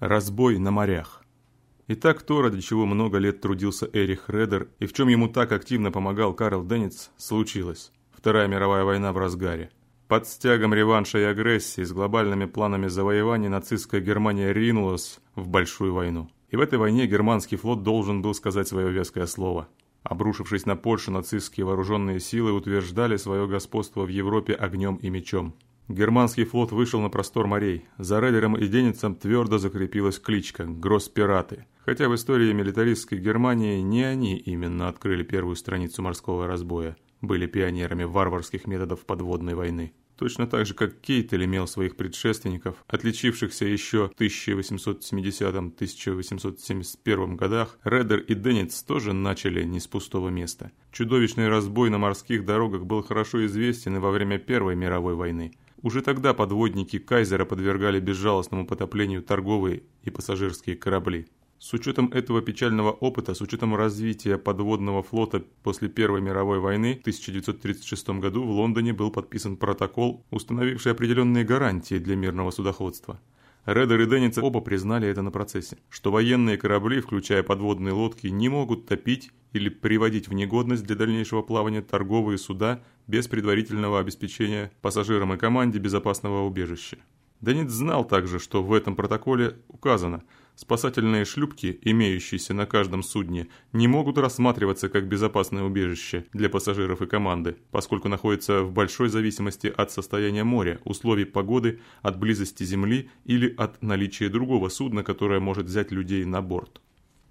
Разбой на морях. Итак, то, ради чего много лет трудился Эрих Редер и в чем ему так активно помогал Карл Денниц, случилось. Вторая мировая война в разгаре. Под стягом реванша и агрессии с глобальными планами завоевания нацистская Германия ринулась в большую войну. И в этой войне германский флот должен был сказать свое веское слово. Обрушившись на Польшу, нацистские вооруженные силы утверждали свое господство в Европе огнем и мечом. Германский флот вышел на простор морей. За Редером и Деницем твердо закрепилась кличка «Гросс-пираты». Хотя в истории милитаристской Германии не они именно открыли первую страницу морского разбоя, были пионерами варварских методов подводной войны. Точно так же, как Кейтель имел своих предшественников, отличившихся еще в 1870-1871 годах, Редер и Денниц тоже начали не с пустого места. Чудовищный разбой на морских дорогах был хорошо известен и во время Первой мировой войны. Уже тогда подводники Кайзера подвергали безжалостному потоплению торговые и пассажирские корабли. С учетом этого печального опыта, с учетом развития подводного флота после Первой мировой войны в 1936 году в Лондоне был подписан протокол, установивший определенные гарантии для мирного судоходства. Редер и Денница оба признали это на процессе, что военные корабли, включая подводные лодки, не могут топить или приводить в негодность для дальнейшего плавания торговые суда без предварительного обеспечения пассажирам и команде безопасного убежища. Денниц знал также, что в этом протоколе указано – Спасательные шлюпки, имеющиеся на каждом судне, не могут рассматриваться как безопасное убежище для пассажиров и команды, поскольку находятся в большой зависимости от состояния моря, условий погоды, от близости земли или от наличия другого судна, которое может взять людей на борт.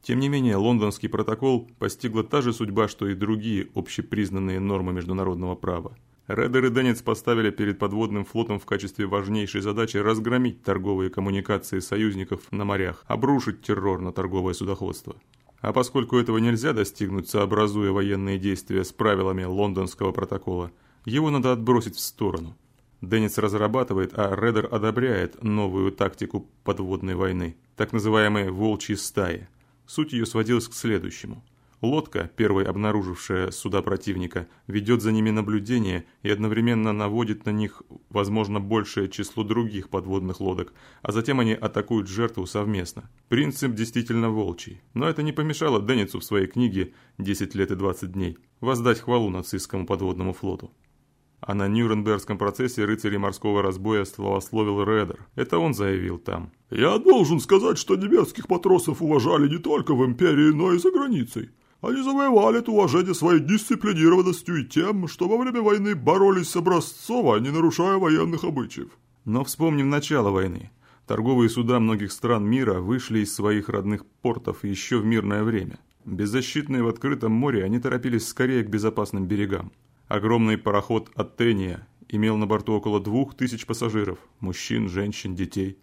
Тем не менее, лондонский протокол постигла та же судьба, что и другие общепризнанные нормы международного права. Редер и Денец поставили перед подводным флотом в качестве важнейшей задачи разгромить торговые коммуникации союзников на морях, обрушить террор на торговое судоходство. А поскольку этого нельзя достигнуть, сообразуя военные действия с правилами лондонского протокола, его надо отбросить в сторону. Деннис разрабатывает, а Редер одобряет новую тактику подводной войны, так называемые «волчьи стаи». Суть ее сводилась к следующему – Лодка, первой обнаружившая суда противника, ведет за ними наблюдение и одновременно наводит на них, возможно, большее число других подводных лодок, а затем они атакуют жертву совместно. Принцип действительно волчий. Но это не помешало Денницу в своей книге «10 лет и 20 дней» воздать хвалу нацистскому подводному флоту. А на Нюрнбергском процессе рыцарей морского разбоя словословил Редер. Это он заявил там. «Я должен сказать, что немецких матросов уважали не только в империи, но и за границей. Они завоевали это уважение своей дисциплинированностью и тем, что во время войны боролись образцово, не нарушая военных обычаев. Но вспомним начало войны. Торговые суда многих стран мира вышли из своих родных портов еще в мирное время. Беззащитные в открытом море, они торопились скорее к безопасным берегам. Огромный пароход «Аттения» имел на борту около двух тысяч пассажиров – мужчин, женщин, детей.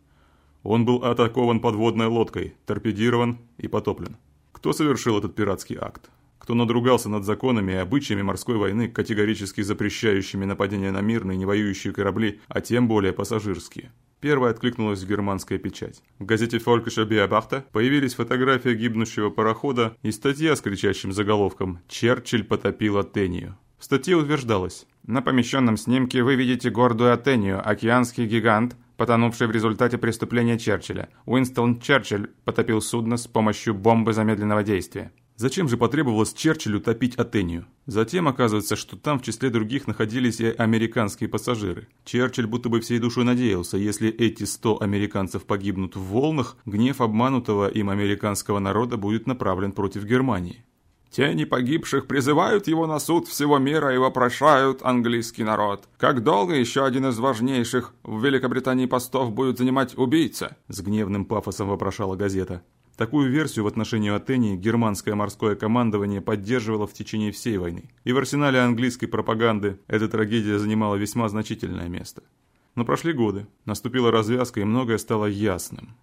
Он был атакован подводной лодкой, торпедирован и потоплен. Кто совершил этот пиратский акт? Кто надругался над законами и обычаями морской войны, категорически запрещающими нападения на мирные, не воюющие корабли, а тем более пассажирские? Первая откликнулась германская печать. В газете «Фолькеша Биабахта» появились фотография гибнущего парохода и статья с кричащим заголовком «Черчилль потопил Атению». В статье утверждалось, на помещенном снимке вы видите гордую Атению, океанский гигант, потонувший в результате преступления Черчилля. Уинстон Черчилль потопил судно с помощью бомбы замедленного действия. Зачем же потребовалось Черчиллю топить Атению? Затем оказывается, что там в числе других находились и американские пассажиры. Черчилль будто бы всей душой надеялся, если эти 100 американцев погибнут в волнах, гнев обманутого им американского народа будет направлен против Германии. Тени погибших призывают его на суд всего мира и вопрошают английский народ. Как долго еще один из важнейших в Великобритании постов будет занимать убийца? С гневным пафосом вопрошала газета. Такую версию в отношении Атении германское морское командование поддерживало в течение всей войны. И в арсенале английской пропаганды эта трагедия занимала весьма значительное место. Но прошли годы, наступила развязка и многое стало ясным.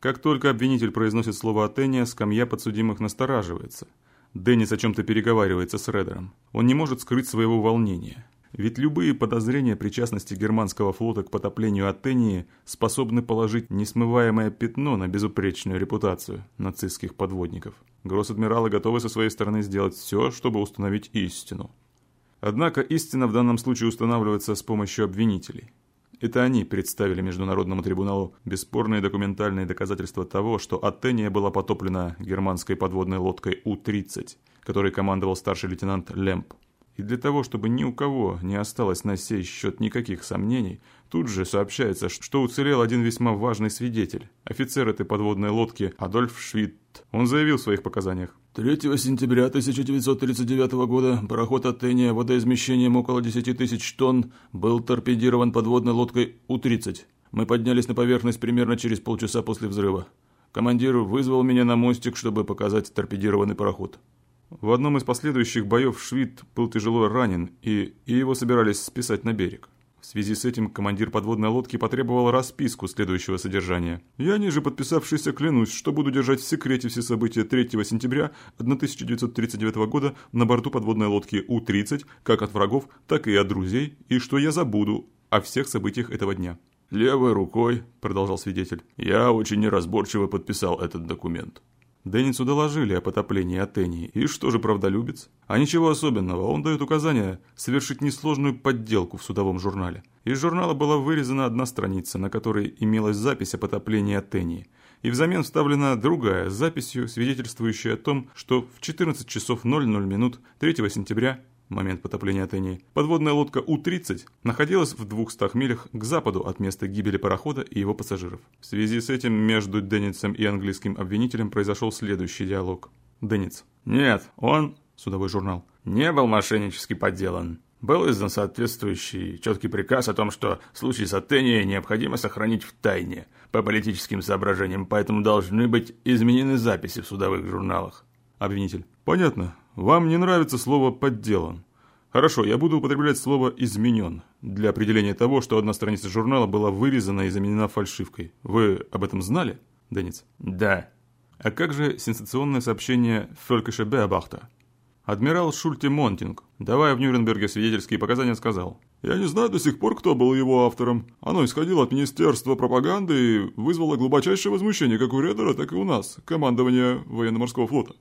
Как только обвинитель произносит слово «Атения», скамья подсудимых настораживается – Деннис о чем-то переговаривается с Редером. Он не может скрыть своего волнения. Ведь любые подозрения причастности германского флота к потоплению Атении способны положить несмываемое пятно на безупречную репутацию нацистских подводников. Гросс-адмиралы готовы со своей стороны сделать все, чтобы установить истину. Однако истина в данном случае устанавливается с помощью обвинителей. Это они представили Международному трибуналу бесспорные документальные доказательства того, что Атения была потоплена германской подводной лодкой У-30, которой командовал старший лейтенант Лемп. И для того, чтобы ни у кого не осталось на сей счет никаких сомнений, тут же сообщается, что уцелел один весьма важный свидетель, офицер этой подводной лодки Адольф Швидт. Он заявил в своих показаниях. 3 сентября 1939 года пароход Атения водоизмещением около 10 тысяч тонн был торпедирован подводной лодкой У-30. Мы поднялись на поверхность примерно через полчаса после взрыва. Командир вызвал меня на мостик, чтобы показать торпедированный пароход. В одном из последующих боев Швид был тяжело ранен, и, и его собирались списать на берег. В связи с этим командир подводной лодки потребовал расписку следующего содержания. «Я, ниже подписавшийся, клянусь, что буду держать в секрете все события 3 сентября 1939 года на борту подводной лодки У-30, как от врагов, так и от друзей, и что я забуду о всех событиях этого дня». «Левой рукой», – продолжал свидетель, – «я очень неразборчиво подписал этот документ». Денницу доложили о потоплении Атении. И что же правдолюбец? А ничего особенного, он дает указание совершить несложную подделку в судовом журнале. Из журнала была вырезана одна страница, на которой имелась запись о потоплении Атении. И взамен вставлена другая с записью, свидетельствующая о том, что в 14 часов 00 минут 3 сентября момент потопления Атении, подводная лодка У-30 находилась в 200 милях к западу от места гибели парохода и его пассажиров. В связи с этим между Денницем и английским обвинителем произошел следующий диалог. Денниц. «Нет, он, судовой журнал, не был мошеннически подделан. Был издан соответствующий четкий приказ о том, что случай с Атенией необходимо сохранить в тайне по политическим соображениям, поэтому должны быть изменены записи в судовых журналах. Обвинитель. Понятно. Вам не нравится слово «подделан». Хорошо, я буду употреблять слово «изменен» для определения того, что одна страница журнала была вырезана и заменена фальшивкой. Вы об этом знали, Дёниц? Да. А как же сенсационное сообщение «Фелькишер беобахтер»? Адмирал Шульте Монтинг, давая в Нюрнберге свидетельские показания, сказал, «Я не знаю до сих пор, кто был его автором. Оно исходило от Министерства пропаганды и вызвало глубочайшее возмущение как у Редера, так и у нас, командования военно-морского флота».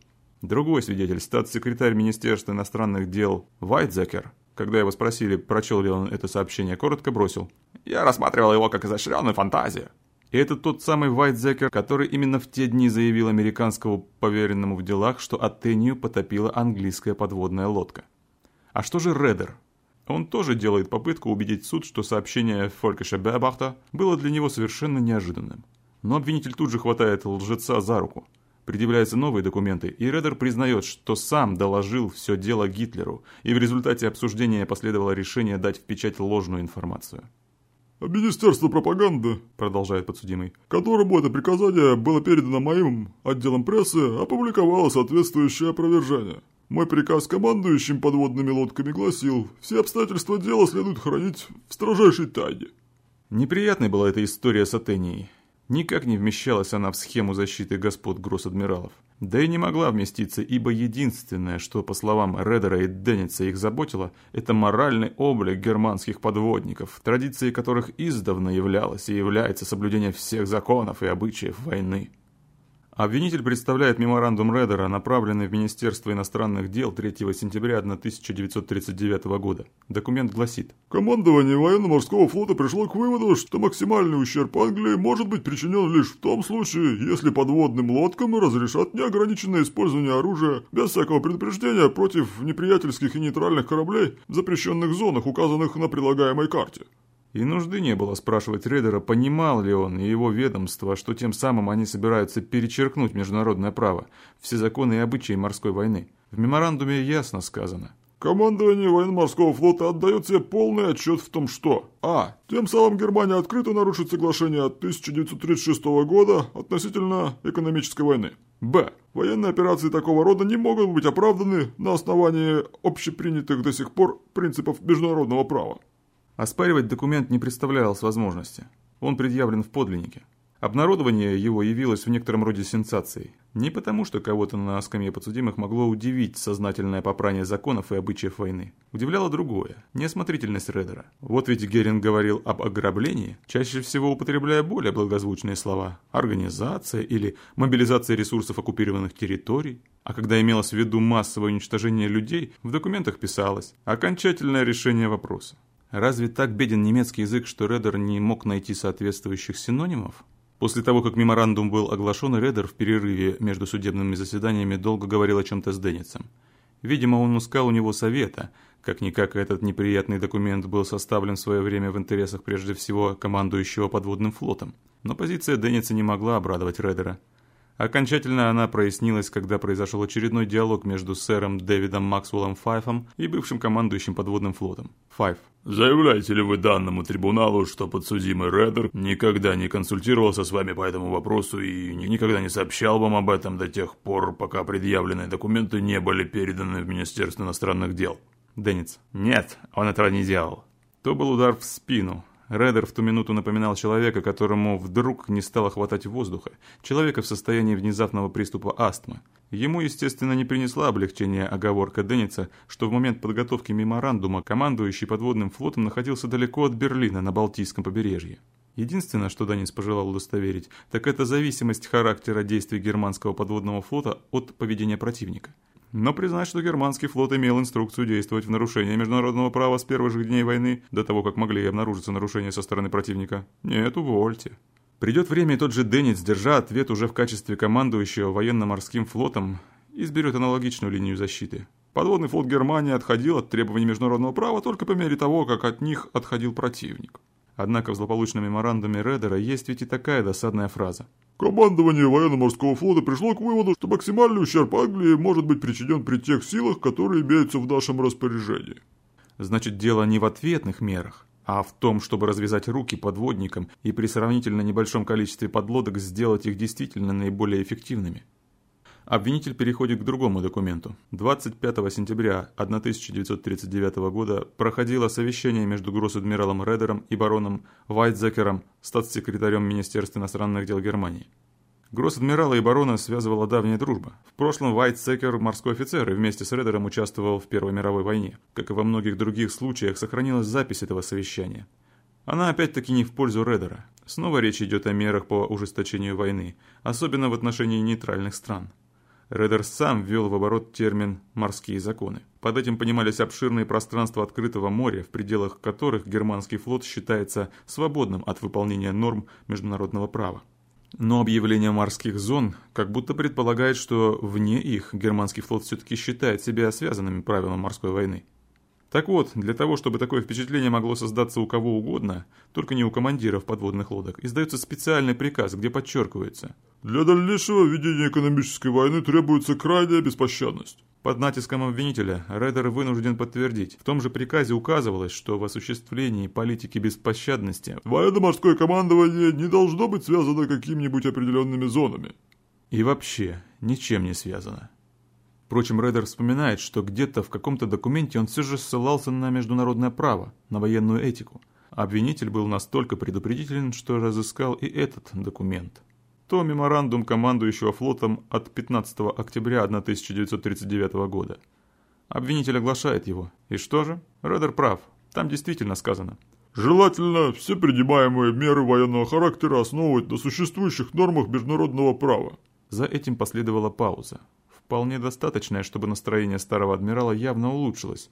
Другой свидетель, статс-секретарь Министерства иностранных дел Вайцзеккер, когда его спросили, прочел ли он это сообщение, коротко бросил. «Я рассматривал его как изощренную фантазию». И это тот самый Вайтзекер, который именно в те дни заявил американскому поверенному в делах, что Атению потопила английская подводная лодка. А что же Редер? Он тоже делает попытку убедить суд, что сообщение Фолькеша Бебахта было для него совершенно неожиданным. Но обвинитель тут же хватает лжеца за руку – Предъявляются новые документы, и Редер признает, что сам доложил все дело Гитлеру, и в результате обсуждения последовало решение дать в печать ложную информацию. «А «Министерство пропаганды», – продолжает подсудимый, – «которому это приказание было передано моим отделом прессы, опубликовало соответствующее опровержение. Мой приказ командующим подводными лодками гласил, все обстоятельства дела следует хранить в строжайшей тайне». Неприятной была эта история с Атенией. Никак не вмещалась она в схему защиты господ гросс-адмиралов. Да и не могла вместиться, ибо единственное, что, по словам Редера и Денница, их заботило, это моральный облик германских подводников, традицией которых издавна являлось и является соблюдение всех законов и обычаев войны. Обвинитель представляет меморандум Редера, направленный в Министерство иностранных дел 3 сентября 1939 года. Документ гласит. Командование военно-морского флота пришло к выводу, что максимальный ущерб Англии может быть причинен лишь в том случае, если подводным лодкам разрешат неограниченное использование оружия без всякого предупреждения против неприятельских и нейтральных кораблей в запрещенных зонах, указанных на прилагаемой карте. И нужды не было спрашивать Рейдера, понимал ли он и его ведомство, что тем самым они собираются перечеркнуть международное право, все законы и обычаи морской войны. В меморандуме ясно сказано. Командование военно-морского флота отдает себе полный отчет в том, что А. Тем самым Германия открыто нарушит соглашение от 1936 года относительно экономической войны. Б. Военные операции такого рода не могут быть оправданы на основании общепринятых до сих пор принципов международного права. Оспаривать документ не представлялось возможности. Он предъявлен в подлиннике. Обнародование его явилось в некотором роде сенсацией. Не потому, что кого-то на скамье подсудимых могло удивить сознательное попрание законов и обычаев войны. Удивляло другое – неосмотрительность Редера. Вот ведь Геринг говорил об ограблении, чаще всего употребляя более благозвучные слова – организация или мобилизация ресурсов оккупированных территорий. А когда имелось в виду массовое уничтожение людей, в документах писалось – окончательное решение вопроса. Разве так беден немецкий язык, что Редер не мог найти соответствующих синонимов? После того, как меморандум был оглашен, Редер в перерыве между судебными заседаниями долго говорил о чем-то с Денницем. Видимо, он искал у него совета. Как-никак этот неприятный документ был составлен в свое время в интересах прежде всего командующего подводным флотом. Но позиция Денниса не могла обрадовать Редера. Окончательно она прояснилась, когда произошел очередной диалог между сэром Дэвидом Максвеллом Файфом и бывшим командующим подводным флотом. Файф. «Заявляете ли вы данному трибуналу, что подсудимый Редер никогда не консультировался с вами по этому вопросу и никогда не сообщал вам об этом до тех пор, пока предъявленные документы не были переданы в Министерство иностранных дел?» Денниц. «Нет, он этого не делал». То был удар в спину, Редер в ту минуту напоминал человека, которому вдруг не стало хватать воздуха, человека в состоянии внезапного приступа астмы. Ему, естественно, не принесла облегчения оговорка Денница, что в момент подготовки меморандума командующий подводным флотом находился далеко от Берлина на Балтийском побережье. Единственное, что Данис пожелал удостоверить, так это зависимость характера действий германского подводного флота от поведения противника – но признать, что германский флот имел инструкцию действовать в нарушение международного права с первых же дней войны, до того, как могли обнаружиться нарушения со стороны противника, нет, увольте. Придет время, и тот же Деннис, держа ответ уже в качестве командующего военно-морским флотом, изберет аналогичную линию защиты. Подводный флот Германии отходил от требований международного права только по мере того, как от них отходил противник. Однако в злополучном меморандуме Редера есть ведь и такая досадная фраза. Командование военно-морского флота пришло к выводу, что максимальный ущерб Англии может быть причинен при тех силах, которые имеются в нашем распоряжении. Значит, дело не в ответных мерах, а в том, чтобы развязать руки подводникам и при сравнительно небольшом количестве подлодок сделать их действительно наиболее эффективными. Обвинитель переходит к другому документу. 25 сентября 1939 года проходило совещание между гросс-адмиралом Редером и бароном Вайтзекером, статс-секретарем Министерства иностранных дел Германии. Гросс-адмирала и барона связывала давняя дружба. В прошлом Вайтсекер – морской офицер и вместе с Редером участвовал в Первой мировой войне. Как и во многих других случаях, сохранилась запись этого совещания. Она опять-таки не в пользу Редера. Снова речь идет о мерах по ужесточению войны, особенно в отношении нейтральных стран. Редер сам ввел в оборот термин «морские законы». Под этим понимались обширные пространства открытого моря, в пределах которых германский флот считается свободным от выполнения норм международного права. Но объявление морских зон как будто предполагает, что вне их германский флот все-таки считает себя связанными правилам морской войны. Так вот, для того, чтобы такое впечатление могло создаться у кого угодно, только не у командиров подводных лодок, издается специальный приказ, где подчеркивается «Для дальнейшего ведения экономической войны требуется крайняя беспощадность». Под натиском обвинителя Редер вынужден подтвердить. В том же приказе указывалось, что в осуществлении политики беспощадности военно-морское командование не должно быть связано какими-нибудь определенными зонами. И вообще ничем не связано. Впрочем, Редер вспоминает, что где-то в каком-то документе он все же ссылался на международное право, на военную этику. Обвинитель был настолько предупредителен, что разыскал и этот документ. То меморандум командующего флотом от 15 октября 1939 года. Обвинитель оглашает его. И что же? Редер прав. Там действительно сказано. Желательно все принимаемые меры военного характера основывать на существующих нормах международного права. За этим последовала пауза вполне достаточное, чтобы настроение старого адмирала явно улучшилось.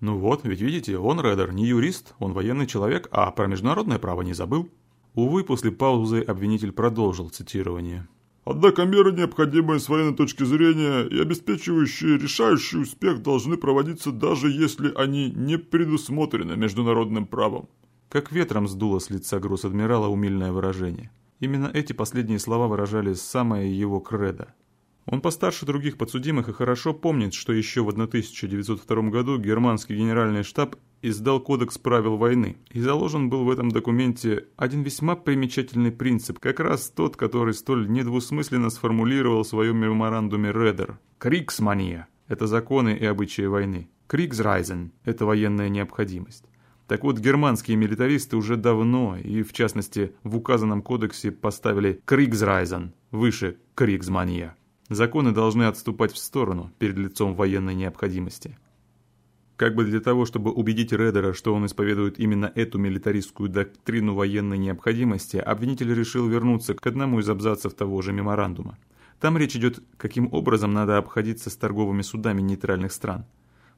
Ну вот, ведь видите, он, Редер, не юрист, он военный человек, а про международное право не забыл. Увы, после паузы обвинитель продолжил цитирование. Однако меры, необходимые с военной точки зрения и обеспечивающие решающий успех, должны проводиться даже если они не предусмотрены международным правом. Как ветром сдуло с лица гросс-адмирала умильное выражение. Именно эти последние слова выражали самое его кредо. Он постарше других подсудимых и хорошо помнит, что еще в 1902 году германский генеральный штаб издал Кодекс правил войны, и заложен был в этом документе один весьма примечательный принцип, как раз тот, который столь недвусмысленно сформулировал в своем меморандуме Редер. «Криксмания» – это законы и обычаи войны. «Криксрайзен» – это военная необходимость. Так вот, германские милитаристы уже давно, и в частности в указанном кодексе поставили «Криксрайзен» выше «Криксмания». Законы должны отступать в сторону перед лицом военной необходимости. Как бы для того, чтобы убедить Редера, что он исповедует именно эту милитаристскую доктрину военной необходимости, обвинитель решил вернуться к одному из абзацев того же меморандума. Там речь идет, каким образом надо обходиться с торговыми судами нейтральных стран.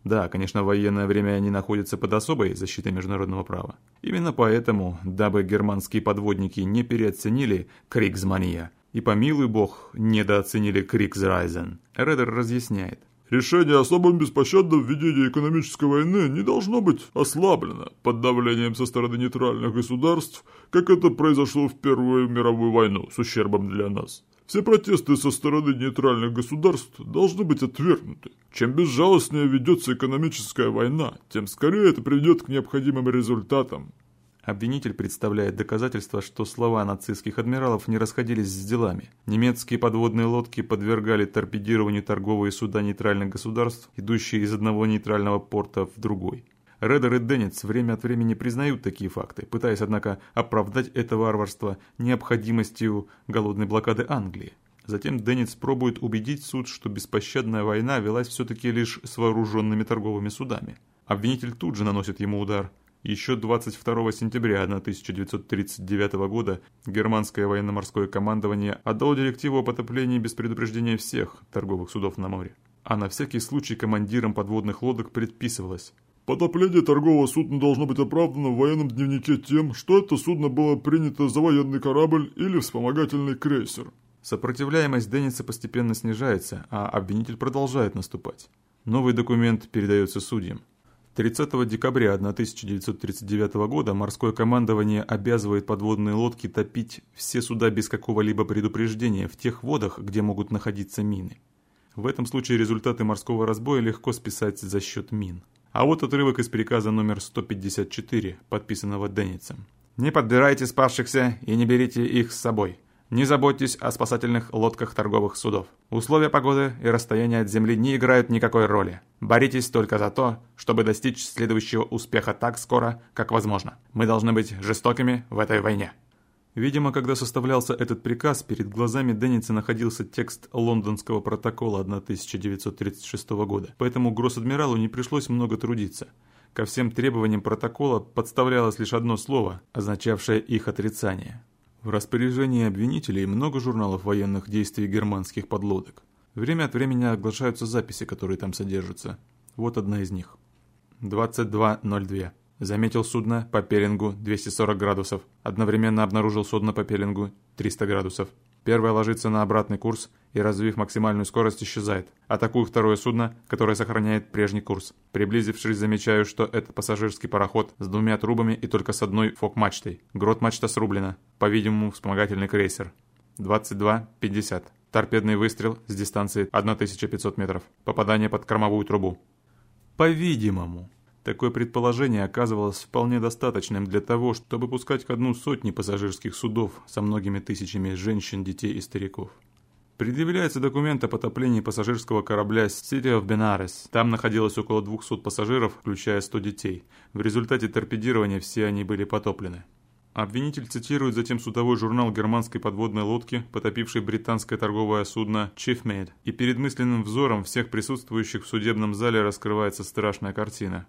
Да, конечно, в военное время они находятся под особой защитой международного права. Именно поэтому, дабы германские подводники не переоценили Криксмания и, помилуй бог, недооценили Криксрайзен, Редер разъясняет. Решение о особом беспощадном введении экономической войны не должно быть ослаблено под давлением со стороны нейтральных государств, как это произошло в Первую мировую войну с ущербом для нас. Все протесты со стороны нейтральных государств должны быть отвергнуты. Чем безжалостнее ведется экономическая война, тем скорее это приведет к необходимым результатам. Обвинитель представляет доказательства, что слова нацистских адмиралов не расходились с делами. Немецкие подводные лодки подвергали торпедированию торговые суда нейтральных государств, идущие из одного нейтрального порта в другой. Редер и Деннис время от времени признают такие факты, пытаясь, однако, оправдать это варварство необходимостью голодной блокады Англии. Затем Деннис пробует убедить суд, что беспощадная война велась все-таки лишь с вооруженными торговыми судами. Обвинитель тут же наносит ему удар. Еще 22 сентября 1939 года германское военно-морское командование отдало директиву о потоплении без предупреждения всех торговых судов на море. А на всякий случай командирам подводных лодок предписывалось Потопление торгового судна должно быть оправдано в военном дневнике тем, что это судно было принято за военный корабль или вспомогательный крейсер. Сопротивляемость Денниса постепенно снижается, а обвинитель продолжает наступать. Новый документ передается судьям. 30 декабря 1939 года морское командование обязывает подводные лодки топить все суда без какого-либо предупреждения в тех водах, где могут находиться мины. В этом случае результаты морского разбоя легко списать за счет мин. А вот отрывок из приказа номер 154, подписанного Денницем. «Не подбирайте спасшихся и не берите их с собой. Не заботьтесь о спасательных лодках торговых судов. Условия погоды и расстояние от земли не играют никакой роли. Боритесь только за то, чтобы достичь следующего успеха так скоро, как возможно. Мы должны быть жестокими в этой войне». Видимо, когда составлялся этот приказ, перед глазами Денниса находился текст лондонского протокола 1936 года, поэтому гросс-адмиралу не пришлось много трудиться. Ко всем требованиям протокола подставлялось лишь одно слово, означавшее их отрицание. В распоряжении обвинителей много журналов военных действий германских подлодок. Время от времени оглашаются записи, которые там содержатся. Вот одна из них. 22.02. Заметил судно по пеленгу 240 градусов. Одновременно обнаружил судно по пеленгу 300 градусов. Первое ложится на обратный курс и, развив максимальную скорость, исчезает. Атакую второе судно, которое сохраняет прежний курс. Приблизившись, замечаю, что это пассажирский пароход с двумя трубами и только с одной фок-мачтой. Грот-мачта срублена. По-видимому, вспомогательный крейсер. 22.50. Торпедный выстрел с дистанции 1500 метров. Попадание под кормовую трубу. По-видимому. Такое предположение оказывалось вполне достаточным для того, чтобы пускать к одну сотни пассажирских судов со многими тысячами женщин, детей и стариков. Предъявляется документ о потоплении пассажирского корабля City of Benares. Там находилось около 200 пассажиров, включая 100 детей. В результате торпедирования все они были потоплены. Обвинитель цитирует затем судовой журнал германской подводной лодки, потопившей британское торговое судно Chiefmate, и перед мысленным взором всех присутствующих в судебном зале раскрывается страшная картина.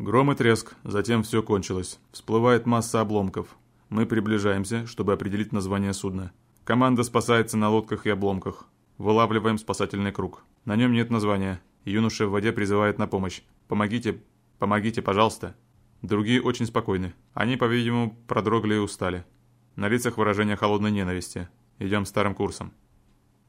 Гром и треск, затем все кончилось. Всплывает масса обломков. Мы приближаемся, чтобы определить название судна. Команда спасается на лодках и обломках. Вылавливаем спасательный круг. На нем нет названия. Юноша в воде призывает на помощь. «Помогите, помогите, пожалуйста». Другие очень спокойны. Они, по-видимому, продрогли и устали. На лицах выражение холодной ненависти. Идем старым курсом.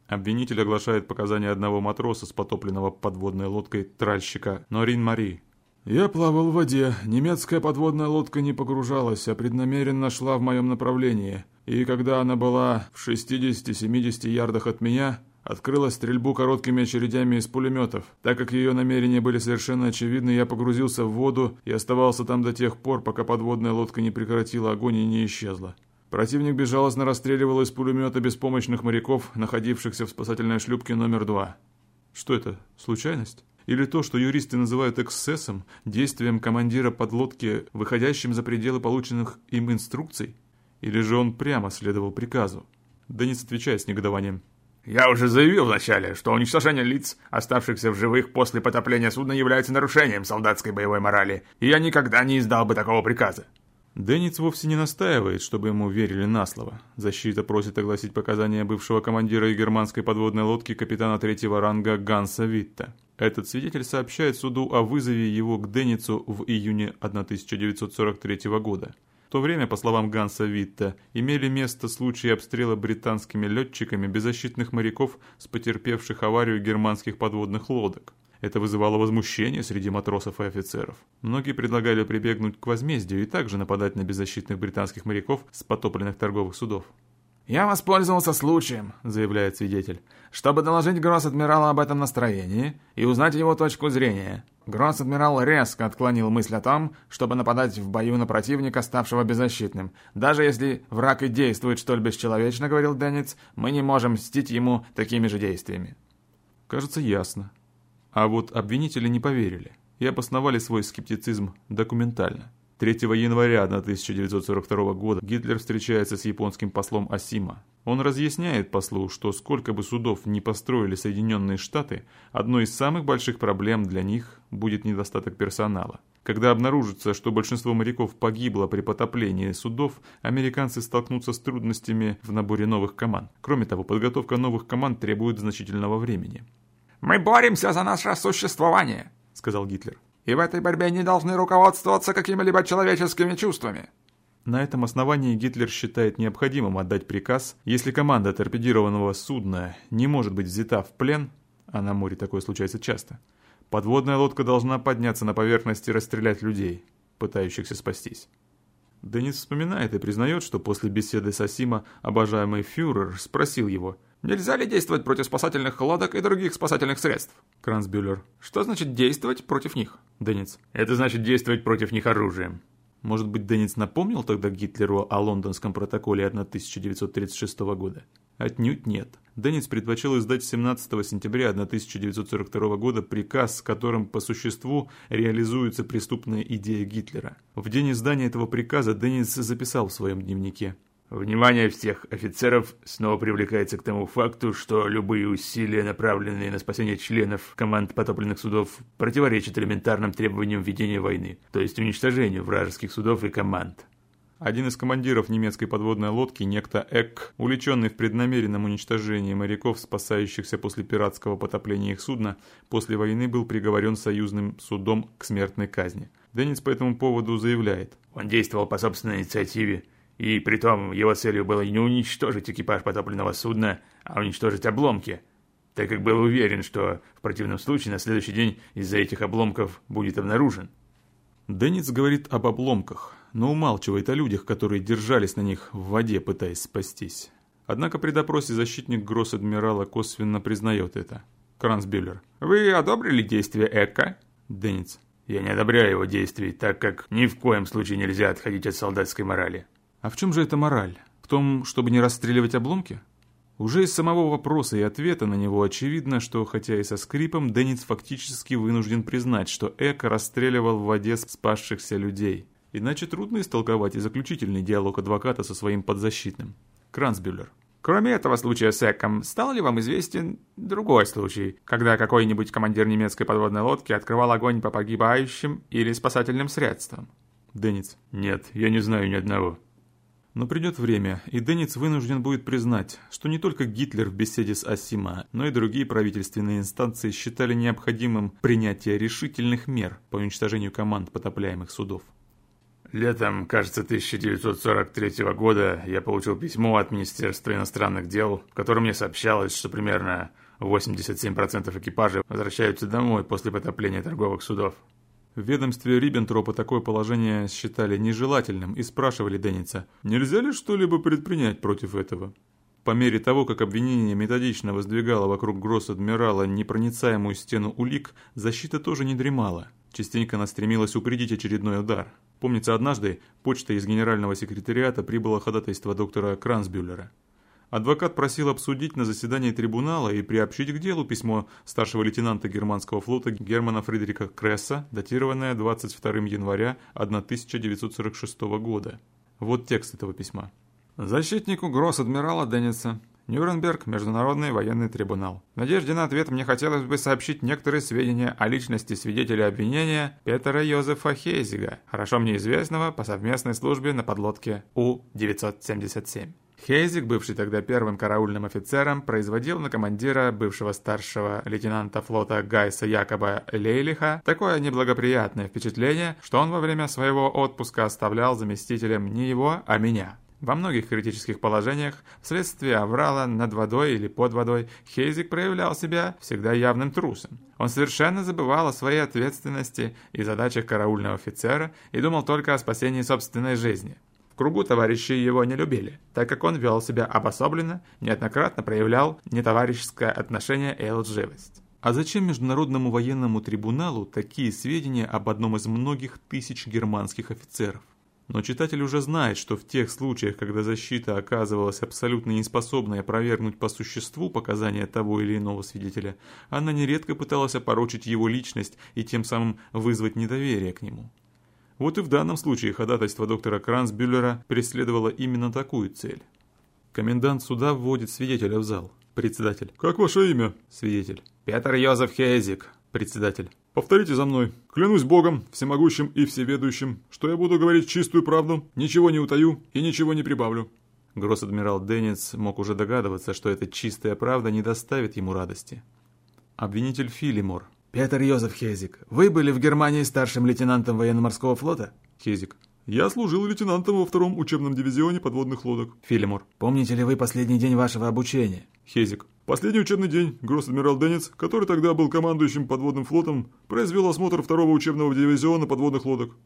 Обвинитель оглашает показания одного матроса с потопленного подводной лодкой тральщика Норин Мари, я плавал в воде, немецкая подводная лодка не погружалась, а преднамеренно шла в моем направлении. И когда она была в 60-70 ярдах от меня, открыла стрельбу короткими очередями из пулеметов. Так как ее намерения были совершенно очевидны, я погрузился в воду и оставался там до тех пор, пока подводная лодка не прекратила огонь и не исчезла. Противник безжалостно расстреливал из пулемета беспомощных моряков, находившихся в спасательной шлюпке номер два. Что это? Случайность? Или то, что юристы называют эксцессом, действием командира подлодки, выходящим за пределы полученных им инструкций? Или же он прямо следовал приказу? Денис отвечает с негодованием. «Я уже заявил вначале, что уничтожение лиц, оставшихся в живых после потопления судна, является нарушением солдатской боевой морали, и я никогда не издал бы такого приказа». Денниц вовсе не настаивает, чтобы ему верили на слово. Защита просит огласить показания бывшего командира германской подводной лодки капитана третьего ранга Ганса Витта. Этот свидетель сообщает суду о вызове его к Деницу в июне 1943 года. В то время, по словам Ганса Витта, имели место случаи обстрела британскими летчиками беззащитных моряков с потерпевших аварию германских подводных лодок. Это вызывало возмущение среди матросов и офицеров. Многие предлагали прибегнуть к возмездию и также нападать на беззащитных британских моряков с потопленных торговых судов. «Я воспользовался случаем», — заявляет свидетель, «чтобы доложить Гросс-адмиралу об этом настроении и узнать его точку зрения. Гросс-адмирал резко отклонил мысль о том, чтобы нападать в бою на противника, ставшего беззащитным. Даже если враг и действует столь бесчеловечно, — говорил Денниц, — мы не можем мстить ему такими же действиями». Кажется, ясно. А вот обвинители не поверили и обосновали свой скептицизм документально. 3 января 1942 года Гитлер встречается с японским послом Асима. Он разъясняет послу, что сколько бы судов не построили Соединенные Штаты, одной из самых больших проблем для них будет недостаток персонала. Когда обнаружится, что большинство моряков погибло при потоплении судов, американцы столкнутся с трудностями в наборе новых команд. Кроме того, подготовка новых команд требует значительного времени. «Мы боремся за наше существование», — сказал Гитлер и в этой борьбе не должны руководствоваться какими-либо человеческими чувствами. На этом основании Гитлер считает необходимым отдать приказ, если команда торпедированного судна не может быть взята в плен, а на море такое случается часто, подводная лодка должна подняться на поверхность и расстрелять людей, пытающихся спастись. Денис вспоминает и признает, что после беседы с Асима обожаемый фюрер спросил его – Нельзя ли действовать против спасательных лодок и других спасательных средств? Кранцбюллер. Что значит действовать против них? Денниц. Это значит действовать против них оружием. Может быть, Денниц напомнил тогда Гитлеру о лондонском протоколе 1936 года? Отнюдь нет. Денниц предпочел издать 17 сентября 1942 года приказ, которым по существу реализуется преступная идея Гитлера. В день издания этого приказа Денниц записал в своем дневнике Внимание всех офицеров снова привлекается к тому факту, что любые усилия, направленные на спасение членов команд потопленных судов, противоречат элементарным требованиям ведения войны, то есть уничтожению вражеских судов и команд. Один из командиров немецкой подводной лодки, некто Эк, увлеченный в преднамеренном уничтожении моряков, спасающихся после пиратского потопления их судна, после войны был приговорен союзным судом к смертной казни. Деннис по этому поводу заявляет. Он действовал по собственной инициативе, и притом его целью было не уничтожить экипаж потопленного судна, а уничтожить обломки, так как был уверен, что в противном случае на следующий день из-за этих обломков будет обнаружен. Денниц говорит об обломках, но умалчивает о людях, которые держались на них в воде, пытаясь спастись. Однако при допросе защитник Гросс-адмирала косвенно признает это. Кранцбюллер. «Вы одобрили действия Экка?» Денниц. «Я не одобряю его действий, так как ни в коем случае нельзя отходить от солдатской морали. А в чем же эта мораль? В том, чтобы не расстреливать обломки? Уже из самого вопроса и ответа на него очевидно, что, хотя и со скрипом, Денниц фактически вынужден признать, что Эко расстреливал в воде спасшихся людей. Иначе трудно истолковать и заключительный диалог адвоката со своим подзащитным. Кранцбюллер. Кроме этого случая с Эком, стал ли вам известен другой случай, когда какой-нибудь командир немецкой подводной лодки открывал огонь по погибающим или спасательным средствам? Денниц. Нет, я не знаю ни одного. Но придет время, и Денниц вынужден будет признать, что не только Гитлер в беседе с Асима, но и другие правительственные инстанции считали необходимым принятие решительных мер по уничтожению команд потопляемых судов. Летом, кажется, 1943 года я получил письмо от Министерства иностранных дел, в котором мне сообщалось, что примерно 87% экипажей возвращаются домой после потопления торговых судов. В ведомстве Риббентропа такое положение считали нежелательным и спрашивали Денниса, нельзя ли что-либо предпринять против этого. По мере того, как обвинение методично воздвигало вокруг Гросс-адмирала непроницаемую стену улик, защита тоже не дремала. Частенько она стремилась упредить очередной удар. Помнится, однажды почта из генерального секретариата прибыло ходатайство доктора Кранцбюллера. Адвокат просил обсудить на заседании трибунала и приобщить к делу письмо старшего лейтенанта германского флота Германа Фридрика Кресса, датированное 22 января 1946 года. Вот текст этого письма. Защитнику гросс-адмирала Денниса. Нюрнберг, Международный военный трибунал. В надежде на ответ мне хотелось бы сообщить некоторые сведения о личности свидетеля обвинения Петера Йозефа Хейзига, хорошо мне известного по совместной службе на подлодке У-977. Хейзик, бывший тогда первым караульным офицером, производил на командира бывшего старшего лейтенанта флота Гайса Якоба Лейлиха такое неблагоприятное впечатление, что он во время своего отпуска оставлял заместителем не его, а меня. Во многих критических положениях, вследствие аврала над водой или под водой, Хейзик проявлял себя всегда явным трусом. Он совершенно забывал о своей ответственности и задачах караульного офицера и думал только о спасении собственной жизни. Кругу товарищи его не любили, так как он вел себя обособленно, неоднократно проявлял нетоварищеское отношение и лживость. А зачем Международному военному трибуналу такие сведения об одном из многих тысяч германских офицеров? Но читатель уже знает, что в тех случаях, когда защита оказывалась абсолютно неспособной опровергнуть по существу показания того или иного свидетеля, она нередко пыталась опорочить его личность и тем самым вызвать недоверие к нему. Вот и в данном случае ходатайство доктора Кранцбюллера преследовало именно такую цель. Комендант суда вводит свидетеля в зал. Председатель. «Как ваше имя?» Свидетель. «Петр Йозеф Хейзик». Председатель. Повторите за мной. Клянусь Богом, всемогущим и всеведущим, что я буду говорить чистую правду, ничего не утаю и ничего не прибавлю. Гросс-адмирал Деннис мог уже догадываться, что эта чистая правда не доставит ему радости. Обвинитель Филимор. «Петр Йозеф Хезик, вы были в Германии старшим лейтенантом военно-морского флота?» Хезик. «Я служил лейтенантом во втором учебном дивизионе подводных лодок». Филимор. «Помните ли вы последний день вашего обучения?» Хезик. Последний учебный день гросс-адмирал Деннис, который тогда был командующим подводным флотом, произвел осмотр второго учебного дивизиона подводных лодок.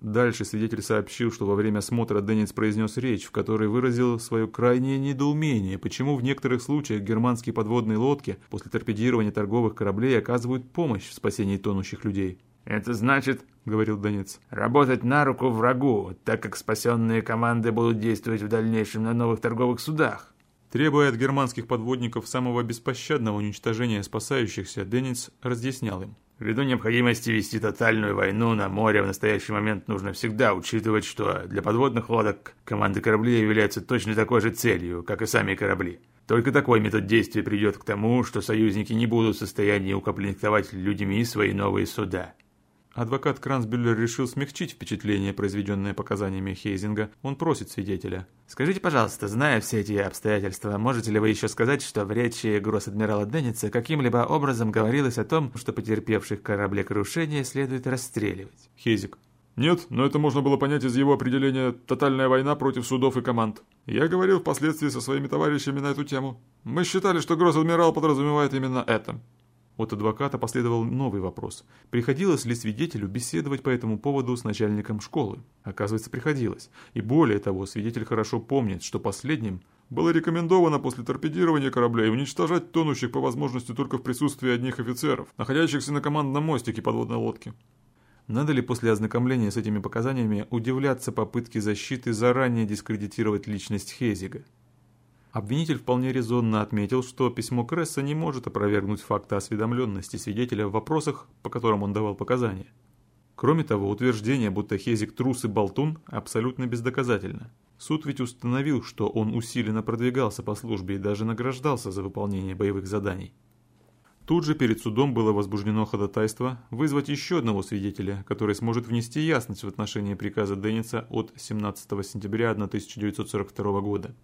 Дальше свидетель сообщил, что во время осмотра Деннис произнес речь, в которой выразил свое крайнее недоумение, почему в некоторых случаях германские подводные лодки после торпедирования торговых кораблей оказывают помощь в спасении тонущих людей. «Это значит, — говорил Донец, — работать на руку врагу, так как спасенные команды будут действовать в дальнейшем на новых торговых судах. Требуя от германских подводников самого беспощадного уничтожения спасающихся, Деннис разъяснял им. Ввиду необходимости вести тотальную войну на море в настоящий момент нужно всегда учитывать, что для подводных лодок команды кораблей являются точно такой же целью, как и сами корабли. Только такой метод действия придет к тому, что союзники не будут в состоянии укомплектовать людьми свои новые суда. Адвокат Кранцбюллер решил смягчить впечатление, произведенное показаниями Хейзинга. Он просит свидетеля. «Скажите, пожалуйста, зная все эти обстоятельства, можете ли вы еще сказать, что в речи гросс-адмирала Денница каким-либо образом говорилось о том, что потерпевших кораблекрушение следует расстреливать?» Хейзик. Нет, но это можно было понять из его определения «тотальная война против судов и команд». Я говорил впоследствии со своими товарищами на эту тему. Мы считали, что гросс-адмирал подразумевает именно это. От адвоката последовал новый вопрос. Приходилось ли свидетелю беседовать по этому поводу с начальником школы? Оказывается, приходилось. И более того, свидетель хорошо помнит, что последним было рекомендовано после торпедирования кораблей уничтожать тонущих по возможности только в присутствии одних офицеров, находящихся на командном мостике подводной лодки. Надо ли после ознакомления с этими показаниями удивляться попытке защиты заранее дискредитировать личность Хезига? Обвинитель вполне резонно отметил, что письмо Кресса не может опровергнуть факта осведомленности свидетеля в вопросах, по которым он давал показания. Кроме того, утверждение, будто Хезик трус и болтун, абсолютно бездоказательно. Суд ведь установил, что он усиленно продвигался по службе и даже награждался за выполнение боевых заданий. Тут же перед судом было возбуждено ходатайство вызвать еще одного свидетеля, который сможет внести ясность в отношении приказа Денниса от 17 сентября 1942 года.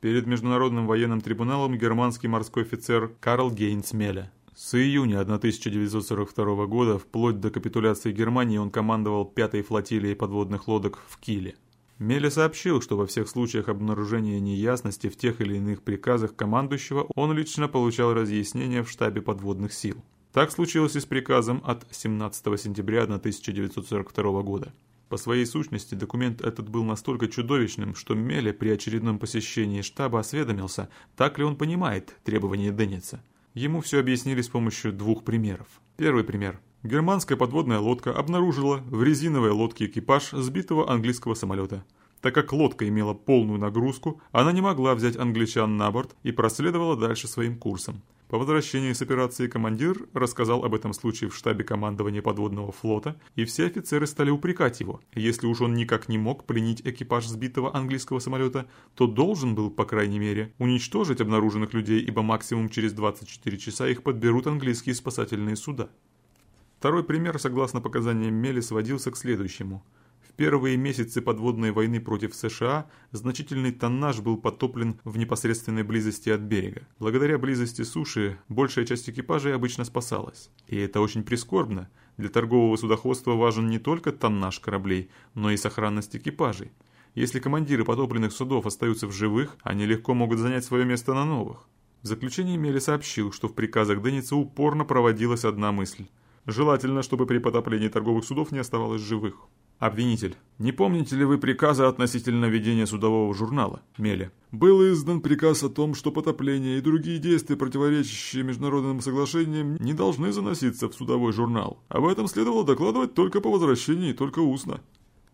Перед Международным военным трибуналом германский морской офицер Карл Гейнс Меля. С июня 1942 года вплоть до капитуляции Германии он командовал 5-й флотилией подводных лодок в Киле. Меля сообщил, что во всех случаях обнаружения неясности в тех или иных приказах командующего он лично получал разъяснения в штабе подводных сил. Так случилось и с приказом от 17 сентября 1942 года. По своей сущности, документ этот был настолько чудовищным, что Меле при очередном посещении штаба осведомился, так ли он понимает требования Денниса. Ему все объяснили с помощью двух примеров. Первый пример. Германская подводная лодка обнаружила в резиновой лодке экипаж сбитого английского самолета. Так как лодка имела полную нагрузку, она не могла взять англичан на борт и проследовала дальше своим курсом. По возвращении с операции командир рассказал об этом случае в штабе командования подводного флота, и все офицеры стали упрекать его. Если уж он никак не мог пленить экипаж сбитого английского самолета, то должен был, по крайней мере, уничтожить обнаруженных людей, ибо максимум через 24 часа их подберут английские спасательные суда. Второй пример, согласно показаниям Мели, сводился к следующему – первые месяцы подводной войны против США значительный тоннаж был потоплен в непосредственной близости от берега. Благодаря близости суши большая часть экипажей обычно спасалась. И это очень прискорбно. Для торгового судоходства важен не только тоннаж кораблей, но и сохранность экипажей. Если командиры потопленных судов остаются в живых, они легко могут занять свое место на новых. В заключении Мели сообщил, что в приказах Денниса упорно проводилась одна мысль. Желательно, чтобы при потоплении торговых судов не оставалось живых. Обвинитель. Не помните ли вы приказа относительно ведения судового журнала? Мели. Был издан приказ о том, что потопление и другие действия, противоречащие международным соглашениям, не должны заноситься в судовой журнал. Об этом следовало докладывать только по возвращении, только устно.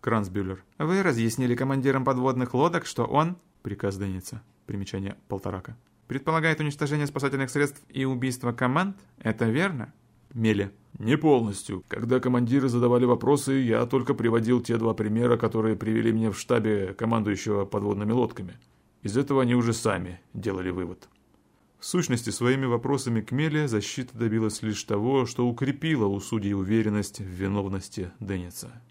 Кранцбюллер. Вы разъяснили командирам подводных лодок, что он... Приказ Денниса. Примечание полторака. Предполагает уничтожение спасательных средств и убийство команд? Это верно? Мели. Не полностью. Когда командиры задавали вопросы, я только приводил те два примера, которые привели меня в штабе командующего подводными лодками. Из этого они уже сами делали вывод. В сущности, своими вопросами к Меле защита добилась лишь того, что укрепила у судей уверенность в виновности Денниса.